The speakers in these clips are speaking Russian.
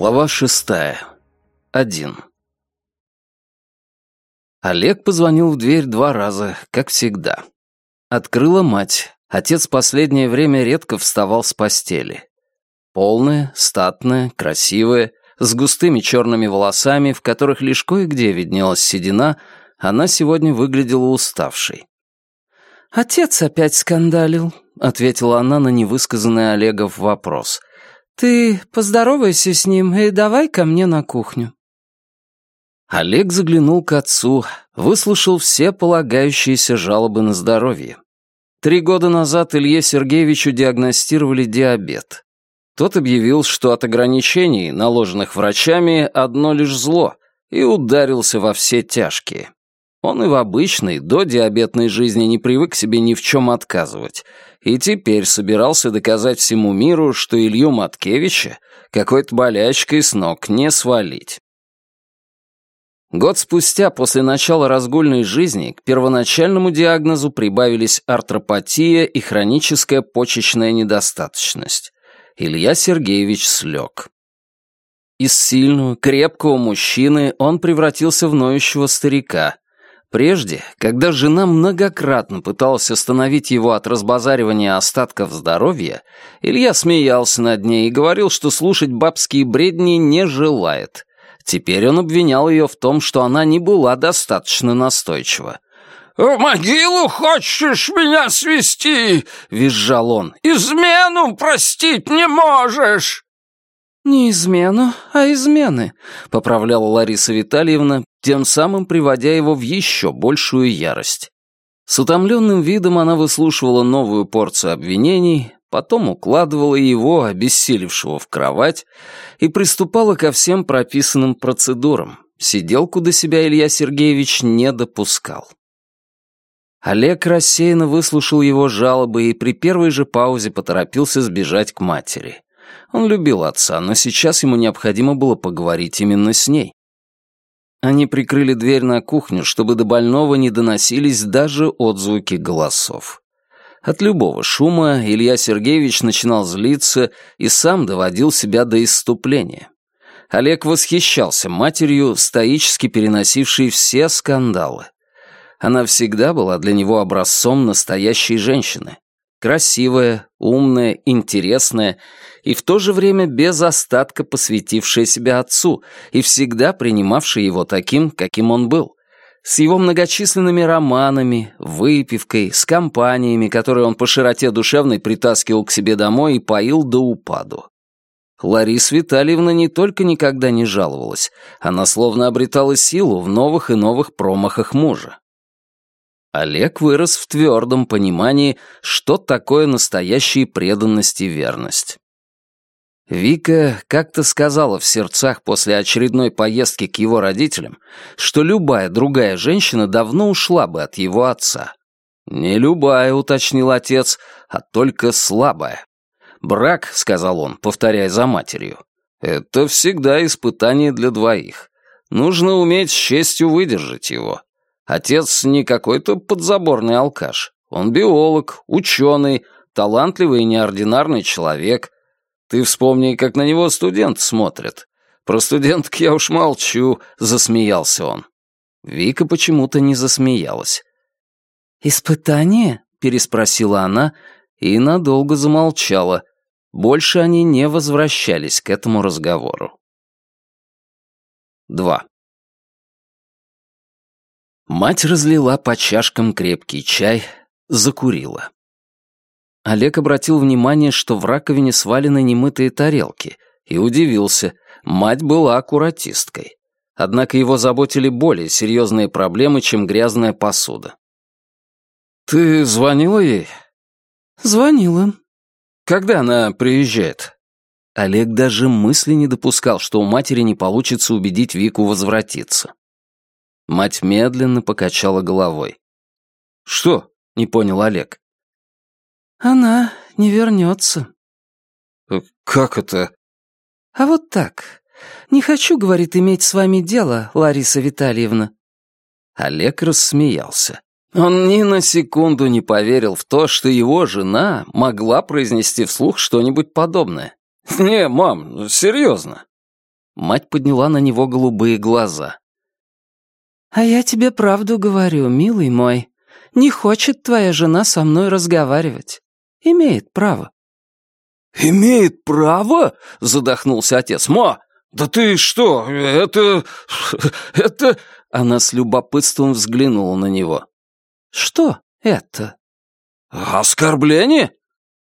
Глава шестая. Один. Олег позвонил в дверь два раза, как всегда. Открыла мать. Отец последнее время редко вставал с постели. Полная, статная, красивая, с густыми черными волосами, в которых лишь кое-где виднелась седина, она сегодня выглядела уставшей. «Отец опять скандалил», — ответила она на невысказанный Олегов вопрос. «Ты поздоровайся с ним и давай ко мне на кухню». Олег заглянул к отцу, выслушал все полагающиеся жалобы на здоровье. Три года назад Илье Сергеевичу диагностировали диабет. Тот объявил, что от ограничений, наложенных врачами, одно лишь зло, и ударился во все тяжкие. Он и в обычной, до диабетной жизни не привык себе ни в чем отказывать, и теперь собирался доказать всему миру, что Илью Маткевича какой-то болячкой с ног не свалить. Год спустя, после начала разгульной жизни, к первоначальному диагнозу прибавились артропатия и хроническая почечная недостаточность. Илья Сергеевич слег. Из сильного, крепкого мужчины он превратился в ноющего старика. Прежде, когда жена многократно пыталась остановить его от разбазаривания остатков здоровья, Илья смеялся над ней и говорил, что слушать бабские бредни не желает. Теперь он обвинял ее в том, что она не была достаточно настойчива. «В могилу хочешь меня свести?» — визжал он. «Измену простить не можешь!» «Не измену, а измены», — поправляла Лариса Витальевна, тем самым приводя его в еще большую ярость. С утомленным видом она выслушивала новую порцию обвинений, потом укладывала его, обессилевшего, в кровать и приступала ко всем прописанным процедурам. Сиделку до себя Илья Сергеевич не допускал. Олег рассеянно выслушал его жалобы и при первой же паузе поторопился сбежать к матери. Он любил отца, но сейчас ему необходимо было поговорить именно с ней. Они прикрыли дверь на кухню, чтобы до больного не доносились даже отзвуки голосов. От любого шума Илья Сергеевич начинал злиться и сам доводил себя до исступления. Олег восхищался матерью, стоически переносившей все скандалы. Она всегда была для него образцом настоящей женщины. Красивая, умная, интересная и в то же время без остатка посвятившая себя отцу и всегда принимавшая его таким, каким он был. С его многочисленными романами, выпивкой, с компаниями, которые он по широте душевной притаскивал к себе домой и поил до упаду. Лариса Витальевна не только никогда не жаловалась, она словно обретала силу в новых и новых промахах мужа. Олег вырос в твердом понимании, что такое настоящая преданность и верность. Вика как-то сказала в сердцах после очередной поездки к его родителям, что любая другая женщина давно ушла бы от его отца. «Не любая», — уточнил отец, — «а только слабая». «Брак», — сказал он, повторяя за матерью, — «это всегда испытание для двоих. Нужно уметь с честью выдержать его. Отец не какой-то подзаборный алкаш. Он биолог, ученый, талантливый и неординарный человек. Ты вспомни, как на него студент смотрят. Про студенток я уж молчу», — засмеялся он. Вика почему-то не засмеялась. «Испытание?» — переспросила она и надолго замолчала. Больше они не возвращались к этому разговору. Два. Мать разлила по чашкам крепкий чай, закурила. Олег обратил внимание, что в раковине свалены немытые тарелки, и удивился. Мать была аккуратисткой. Однако его заботили более серьезные проблемы, чем грязная посуда. «Ты звонила ей?» «Звонила». «Когда она приезжает?» Олег даже мысли не допускал, что у матери не получится убедить Вику возвратиться. Мать медленно покачала головой. «Что?» — не понял Олег. «Она не вернется». «Э, «Как это?» «А вот так. Не хочу, — говорит, — иметь с вами дело, Лариса Витальевна». Олег рассмеялся. Он ни на секунду не поверил в то, что его жена могла произнести вслух что-нибудь подобное. «Не, мам, серьезно». Мать подняла на него голубые глаза. «А я тебе правду говорю, милый мой. Не хочет твоя жена со мной разговаривать. Имеет право». «Имеет право?» — задохнулся отец. «Ма, да ты что, это... это...» Она с любопытством взглянула на него. «Что это?» «Оскорбление?»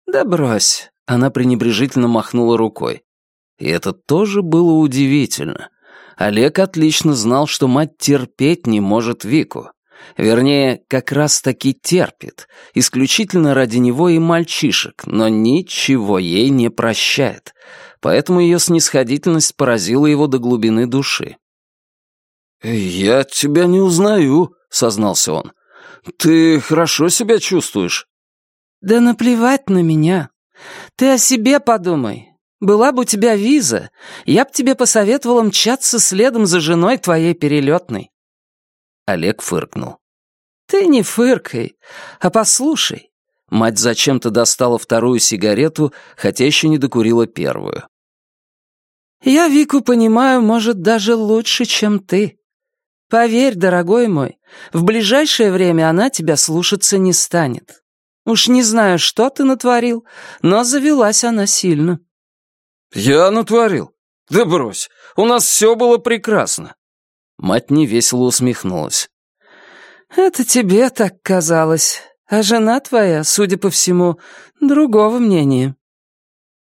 «Да брось». Она пренебрежительно махнула рукой. И это тоже было удивительно. Олег отлично знал, что мать терпеть не может Вику. Вернее, как раз-таки терпит, исключительно ради него и мальчишек, но ничего ей не прощает. Поэтому ее снисходительность поразила его до глубины души. «Я тебя не узнаю», — сознался он. «Ты хорошо себя чувствуешь?» «Да наплевать на меня. Ты о себе подумай. Была бы у тебя виза, я б тебе посоветовала мчаться следом за женой твоей перелетной». Олег фыркнул. «Ты не фыркай, а послушай». Мать зачем-то достала вторую сигарету, хотя еще не докурила первую. «Я Вику понимаю, может, даже лучше, чем ты. Поверь, дорогой мой, в ближайшее время она тебя слушаться не станет. Уж не знаю, что ты натворил, но завелась она сильно». «Я натворил? Да брось, у нас все было прекрасно». Мать невесело усмехнулась. «Это тебе так казалось, а жена твоя, судя по всему, другого мнения».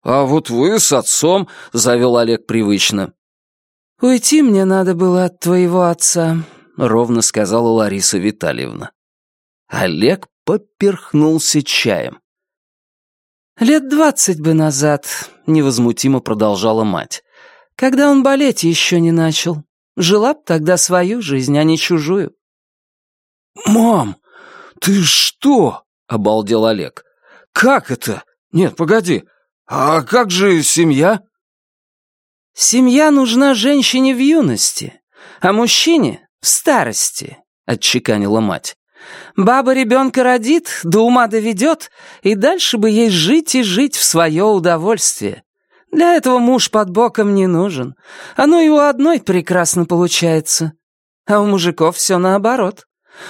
«А вот вы с отцом», — завел Олег привычно. «Уйти мне надо было от твоего отца», — ровно сказала Лариса Витальевна. Олег поперхнулся чаем. «Лет двадцать бы назад», — невозмутимо продолжала мать, «когда он болеть еще не начал. Жила б тогда свою жизнь, а не чужую». «Мам, ты что?» — обалдел Олег. «Как это? Нет, погоди. А как же семья?» «Семья нужна женщине в юности, а мужчине в старости», — отчеканила мать. Баба ребенка родит, до ума доведет, и дальше бы ей жить и жить в свое удовольствие. Для этого муж под боком не нужен. Оно и у одной прекрасно получается. А у мужиков все наоборот.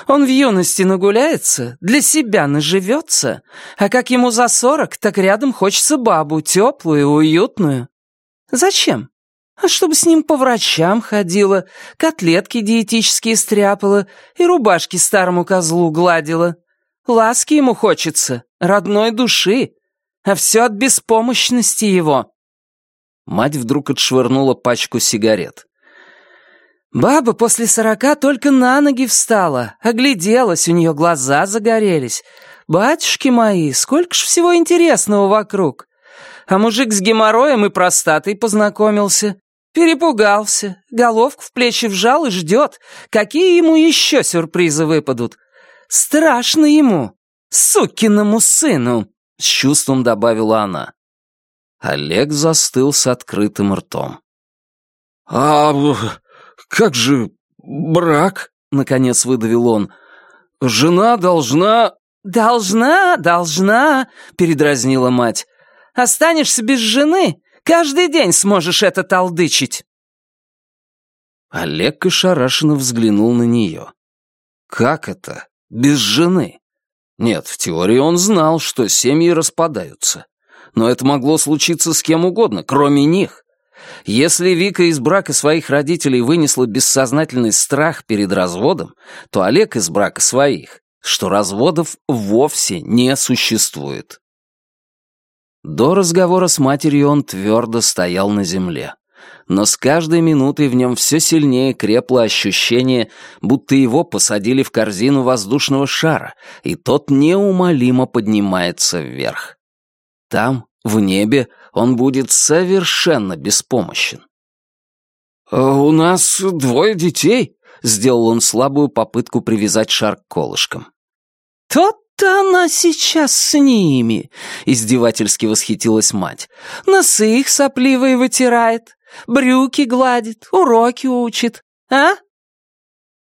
Он в юности нагуляется, для себя наживется, а как ему за сорок, так рядом хочется бабу, теплую, уютную. Зачем? А чтобы с ним по врачам ходила, котлетки диетические стряпала и рубашки старому козлу гладила. Ласки ему хочется, родной души, а все от беспомощности его». Мать вдруг отшвырнула пачку сигарет. «Баба после сорока только на ноги встала, огляделась, у нее глаза загорелись. Батюшки мои, сколько ж всего интересного вокруг. А мужик с геморроем и простатой познакомился. Перепугался, головку в плечи вжал и ждет, какие ему еще сюрпризы выпадут. Страшно ему, сукиному сыну, с чувством добавила она. Олег застыл с открытым ртом. «А как же брак?» — наконец выдавил он. «Жена должна...» «Должна, должна», — передразнила мать. «Останешься без жены, Каждый день сможешь это толдычить!» Олег ошарашенно взглянул на нее. «Как это? Без жены?» Нет, в теории он знал, что семьи распадаются. Но это могло случиться с кем угодно, кроме них. Если Вика из брака своих родителей вынесла бессознательный страх перед разводом, то Олег из брака своих, что разводов вовсе не существует. До разговора с матерью он твердо стоял на земле. Но с каждой минутой в нем все сильнее крепло ощущение, будто его посадили в корзину воздушного шара, и тот неумолимо поднимается вверх. Там, в небе, он будет совершенно беспомощен. «А «У нас двое детей», — сделал он слабую попытку привязать шар к колышкам. «Тот «Да она сейчас с ними!» — издевательски восхитилась мать. «Носы их сопливые вытирает, брюки гладит, уроки учит, а?»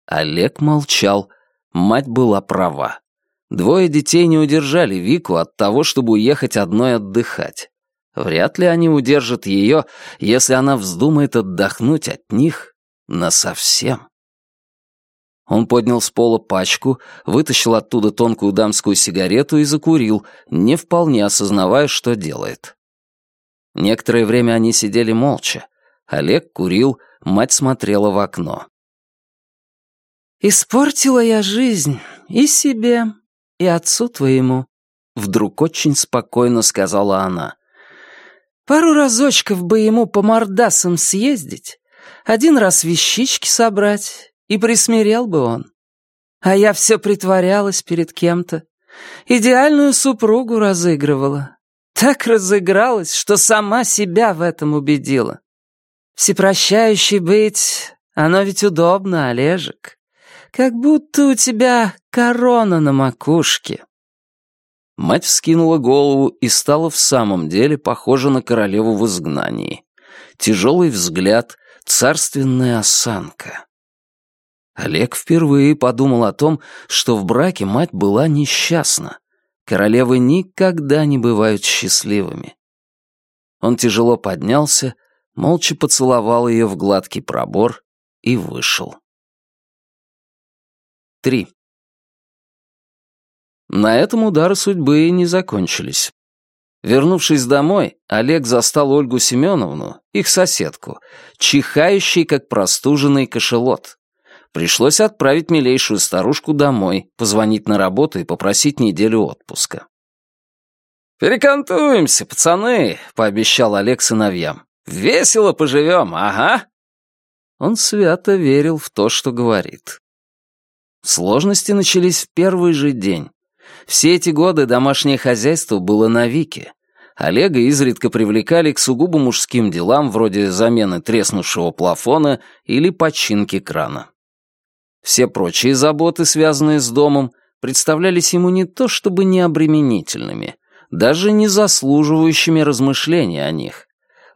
Олег молчал. Мать была права. Двое детей не удержали Вику от того, чтобы уехать одной отдыхать. Вряд ли они удержат ее, если она вздумает отдохнуть от них насовсем. Он поднял с пола пачку, вытащил оттуда тонкую дамскую сигарету и закурил, не вполне осознавая, что делает. Некоторое время они сидели молча. Олег курил, мать смотрела в окно. «Испортила я жизнь и себе, и отцу твоему», — вдруг очень спокойно сказала она. «Пару разочков бы ему по мордасам съездить, один раз вещички собрать, и присмирел бы он. А я все притворялась перед кем-то. Идеальную супругу разыгрывала. Так разыгралась, что сама себя в этом убедила. Всепрощающий быть, оно ведь удобно, Олежек. Как будто у тебя корона на макушке. Мать вскинула голову и стала в самом деле похожа на королеву в изгнании. Тяжелый взгляд, царственная осанка. Олег впервые подумал о том, что в браке мать была несчастна. Королевы никогда не бывают счастливыми. Он тяжело поднялся, молча поцеловал ее в гладкий пробор и вышел. 3. На этом удары судьбы не закончились. Вернувшись домой, Олег застал Ольгу Семеновну, их соседку, чихающей, как простуженный кошелот. Пришлось отправить милейшую старушку домой, позвонить на работу и попросить неделю отпуска. «Перекантуемся, пацаны», — пообещал Олег сыновьям. «Весело поживем, ага». Он свято верил в то, что говорит. Сложности начались в первый же день. Все эти годы домашнее хозяйство было на Вике. Олега изредка привлекали к сугубо мужским делам вроде замены треснувшего плафона или починки крана. Все прочие заботы, связанные с домом, представлялись ему не то чтобы необременительными, даже не заслуживающими размышления о них.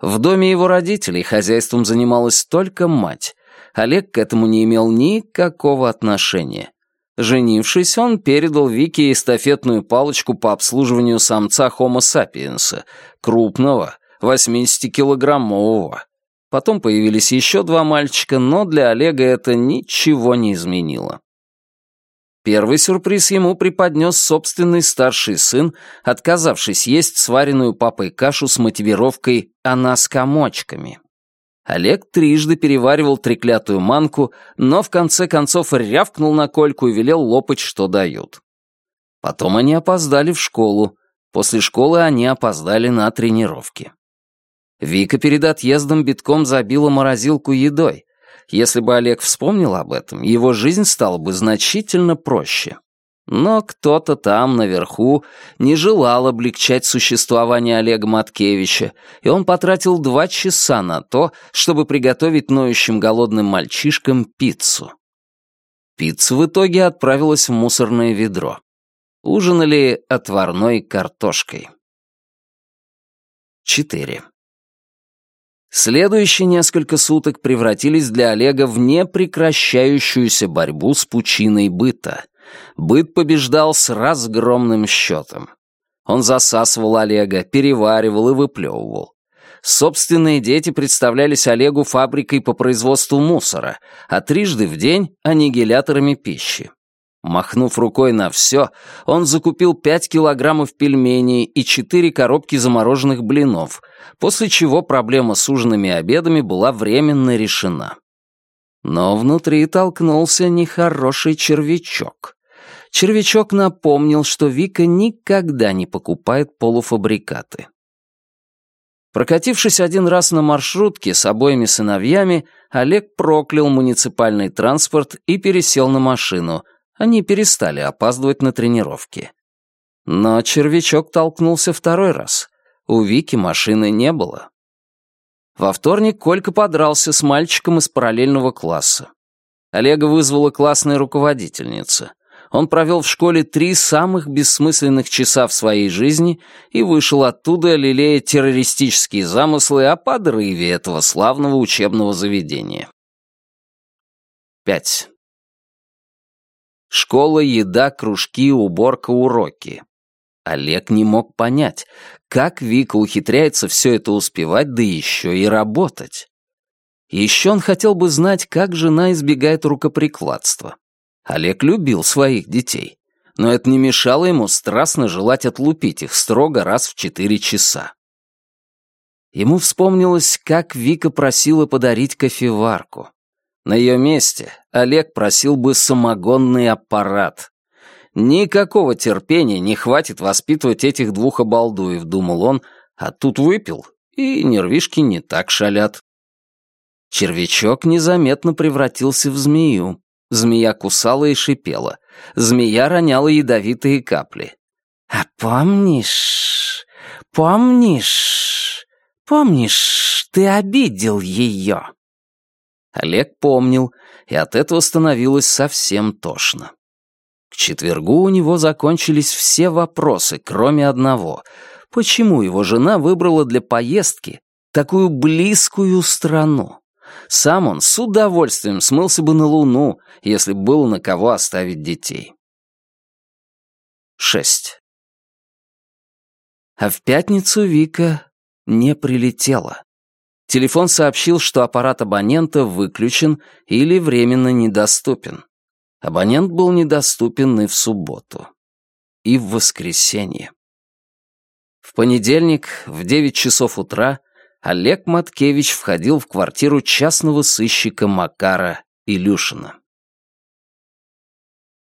В доме его родителей хозяйством занималась только мать. Олег к этому не имел никакого отношения. Женившись, он передал Вике эстафетную палочку по обслуживанию самца Homo sapiens, крупного, 80-килограммового, Потом появились еще два мальчика, но для Олега это ничего не изменило. Первый сюрприз ему преподнес собственный старший сын, отказавшись есть сваренную папой кашу с мотивировкой «она с комочками». Олег трижды переваривал треклятую манку, но в конце концов рявкнул на Кольку и велел лопать, что дают. Потом они опоздали в школу. После школы они опоздали на тренировки. Вика перед отъездом битком забила морозилку едой. Если бы Олег вспомнил об этом, его жизнь стала бы значительно проще. Но кто-то там, наверху, не желал облегчать существование Олега Маткевича, и он потратил два часа на то, чтобы приготовить ноющим голодным мальчишкам пиццу. Пицца в итоге отправилась в мусорное ведро. Ужинали отварной картошкой. 4. Следующие несколько суток превратились для Олега в непрекращающуюся борьбу с пучиной быта. Быт побеждал с разгромным счетом. Он засасывал Олега, переваривал и выплевывал. Собственные дети представлялись Олегу фабрикой по производству мусора, а трижды в день — аннигиляторами пищи. Махнув рукой на все, он закупил пять килограммов пельменей и четыре коробки замороженных блинов, после чего проблема с ужинами и обедами была временно решена. Но внутри толкнулся нехороший червячок. Червячок напомнил, что Вика никогда не покупает полуфабрикаты. Прокатившись один раз на маршрутке с обоими сыновьями, Олег проклял муниципальный транспорт и пересел на машину — они перестали опаздывать на тренировки. Но червячок толкнулся второй раз. У Вики машины не было. Во вторник Колька подрался с мальчиком из параллельного класса. Олега вызвала классная руководительница. Он провел в школе три самых бессмысленных часа в своей жизни и вышел оттуда, лелея террористические замыслы о подрыве этого славного учебного заведения. 5. Школа, еда, кружки, уборка, уроки. Олег не мог понять, как Вика ухитряется все это успевать, да еще и работать. Еще он хотел бы знать, как жена избегает рукоприкладства. Олег любил своих детей, но это не мешало ему страстно желать отлупить их строго раз в четыре часа. Ему вспомнилось, как Вика просила подарить кофеварку. На ее месте Олег просил бы самогонный аппарат. Никакого терпения не хватит воспитывать этих двух обалдуев, думал он, а тут выпил, и нервишки не так шалят. Червячок незаметно превратился в змею. Змея кусала и шипела. Змея роняла ядовитые капли. «А помнишь, помнишь, помнишь, ты обидел ее?» Олег помнил, и от этого становилось совсем тошно. К четвергу у него закончились все вопросы, кроме одного. Почему его жена выбрала для поездки такую близкую страну? Сам он с удовольствием смылся бы на Луну, если было на кого оставить детей. 6. А в пятницу Вика не прилетела. Телефон сообщил, что аппарат абонента выключен или временно недоступен. Абонент был недоступен и в субботу, и в воскресенье. В понедельник в 9 часов утра Олег Маткевич входил в квартиру частного сыщика Макара Илюшина.